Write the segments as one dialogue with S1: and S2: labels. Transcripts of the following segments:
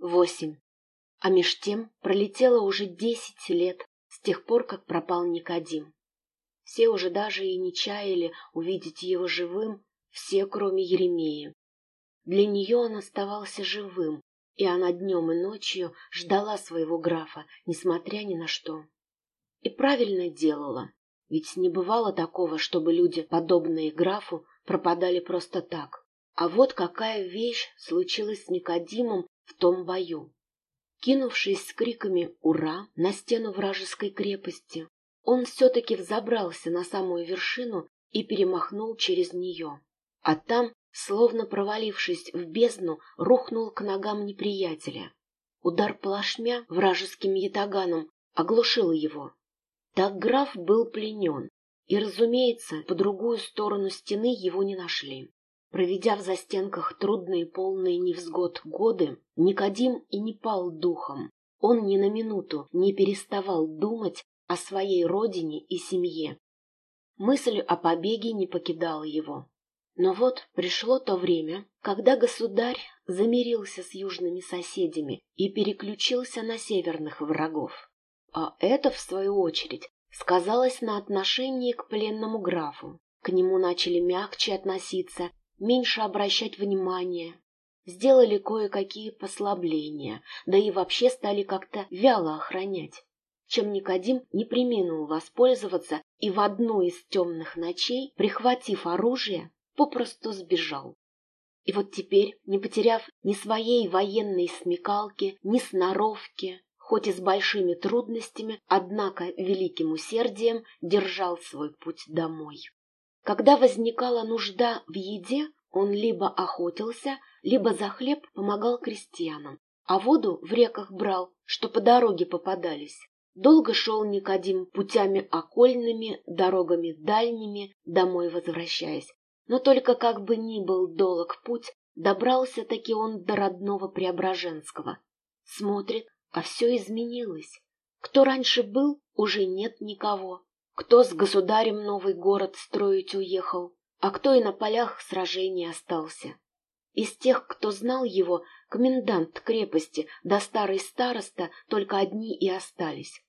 S1: Восемь. А меж тем пролетело уже десять лет с тех пор, как пропал Никодим. Все уже даже и не чаяли увидеть его живым, все, кроме Еремея. Для нее он оставался живым, и она днем и ночью ждала своего графа, несмотря ни на что. И правильно делала, ведь не бывало такого, чтобы люди, подобные графу, пропадали просто так. А вот какая вещь случилась с Никодимом в том бою. Кинувшись с криками «Ура!» на стену вражеской крепости, он все-таки взобрался на самую вершину и перемахнул через нее. А там, словно провалившись в бездну, рухнул к ногам неприятеля. Удар плашмя вражеским ятаганом оглушил его. Так граф был пленен, и, разумеется, по другую сторону стены его не нашли. Проведя в застенках трудные полные невзгод годы, Никодим и не пал духом. Он ни на минуту не переставал думать о своей родине и семье. Мысль о побеге не покидала его. Но вот пришло то время, когда государь замирился с южными соседями и переключился на северных врагов. А это, в свою очередь, сказалось на отношении к пленному графу. К нему начали мягче относиться меньше обращать внимания, сделали кое-какие послабления, да и вообще стали как-то вяло охранять, чем Никодим не приминул воспользоваться и в одну из темных ночей, прихватив оружие, попросту сбежал. И вот теперь, не потеряв ни своей военной смекалки, ни сноровки, хоть и с большими трудностями, однако великим усердием держал свой путь домой. Когда возникала нужда в еде, он либо охотился, либо за хлеб помогал крестьянам, а воду в реках брал, что по дороге попадались. Долго шел Никодим путями окольными, дорогами дальними, домой возвращаясь. Но только как бы ни был долг путь, добрался-таки он до родного Преображенского. Смотрит, а все изменилось. Кто раньше был, уже нет никого. Кто с государем новый город строить уехал, а кто и на полях сражений остался. Из тех, кто знал его, комендант крепости да старый староста только одни и остались.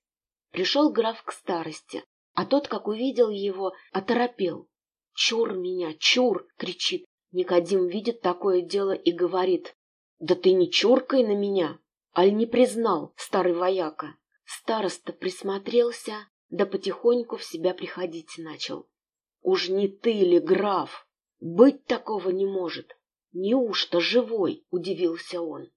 S1: Пришел граф к старости, а тот, как увидел его, оторопел. «Чур меня, чур!» — кричит. Никодим видит такое дело и говорит. «Да ты не чуркай на меня!» Аль не признал, старый вояка. Староста присмотрелся, да потихоньку в себя приходить начал. Уж не ты ли, граф? Быть такого не может. Неужто живой? Удивился он.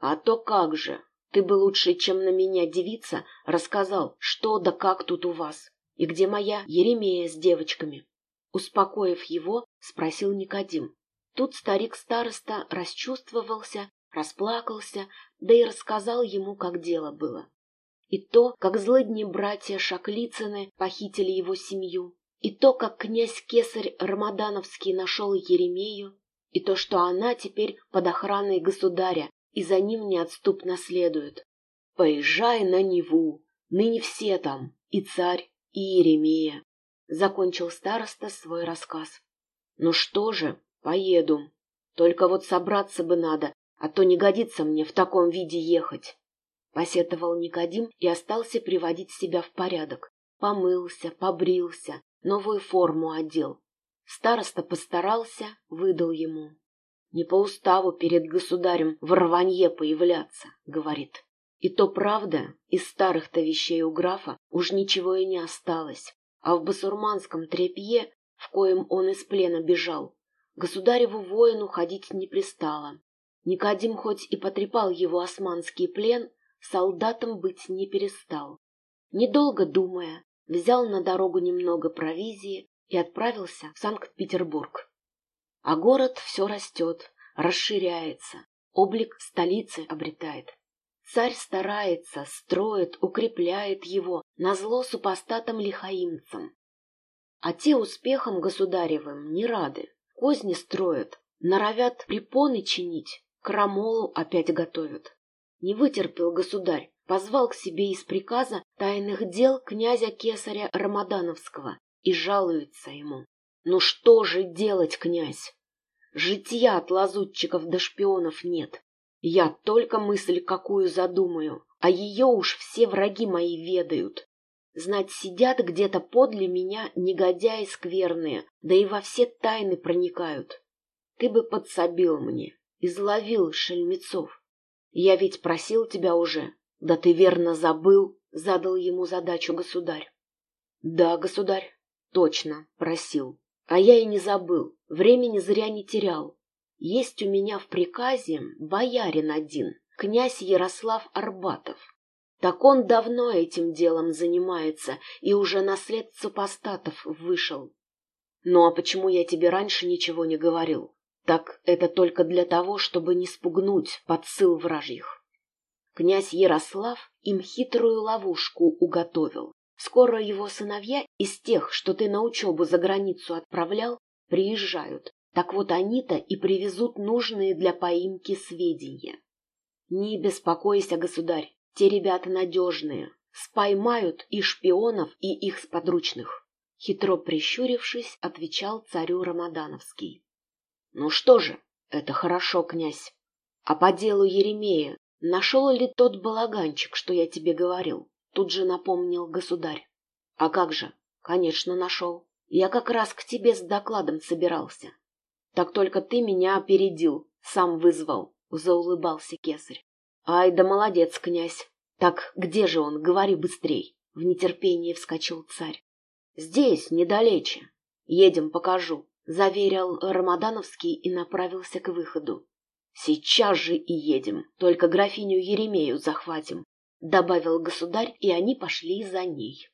S1: А то как же? Ты бы лучше, чем на меня девица, рассказал, что да как тут у вас, и где моя Еремея с девочками. Успокоив его, спросил Никодим. Тут старик-староста расчувствовался, расплакался, да и рассказал ему, как дело было. И то, как злыдни братья Шаклицыны похитили его семью, и то, как князь-кесарь Рамадановский нашел Еремею, и то, что она теперь под охраной государя и за ним неотступно следует. «Поезжай на Неву, ныне все там, и царь, и Еремея», — закончил староста свой рассказ. «Ну что же, поеду. Только вот собраться бы надо, а то не годится мне в таком виде ехать. Посетовал Никодим и остался приводить себя в порядок. Помылся, побрился, новую форму одел. Староста постарался, выдал ему. Не по уставу перед государем в рванье появляться, говорит. И то правда, из старых-то вещей у графа уж ничего и не осталось. А в басурманском трепье, в коем он из плена бежал, государеву воину ходить не пристало. Никодим хоть и потрепал его османский плен, солдатом быть не перестал. Недолго думая, взял на дорогу немного провизии и отправился в Санкт-Петербург. А город все растет, расширяется, облик столицы обретает. Царь старается, строит, укрепляет его, назло супостатам-лихаимцам. А те успехом государевым не рады, козни строят, норовят препоны чинить, крамолу опять готовят. Не вытерпел государь, позвал к себе из приказа тайных дел князя Кесаря Рамадановского и жалуется ему. Ну что же делать, князь? Житья от лазутчиков до шпионов нет. Я только мысль какую задумаю, а ее уж все враги мои ведают. Знать, сидят где-то подле меня негодяи скверные, да и во все тайны проникают. Ты бы подсобил мне, изловил шельмецов. Я ведь просил тебя уже, да ты верно забыл, задал ему задачу государь. Да, государь, точно, просил. А я и не забыл, времени зря не терял. Есть у меня в приказе боярин один, князь Ярослав Арбатов. Так он давно этим делом занимается и уже на след супостатов вышел. Ну а почему я тебе раньше ничего не говорил? Так это только для того, чтобы не спугнуть подсыл вражьих. Князь Ярослав им хитрую ловушку уготовил. Скоро его сыновья из тех, что ты на учебу за границу отправлял, приезжают. Так вот они-то и привезут нужные для поимки сведения. Не беспокойся, государь, те ребята надежные. Споймают и шпионов, и их сподручных. Хитро прищурившись, отвечал царю Рамадановский. Ну что же, это хорошо, князь. А по делу Еремея нашел ли тот балаганчик, что я тебе говорил? Тут же напомнил государь. А как же? Конечно, нашел. Я как раз к тебе с докладом собирался. Так только ты меня опередил, сам вызвал, заулыбался кесарь. Ай да молодец, князь. Так где же он? Говори быстрей. В нетерпении вскочил царь. Здесь, недалече. Едем, покажу, заверил Рамадановский и направился к выходу. Сейчас же и едем, только графиню Еремею захватим, добавил государь, и они пошли за ней.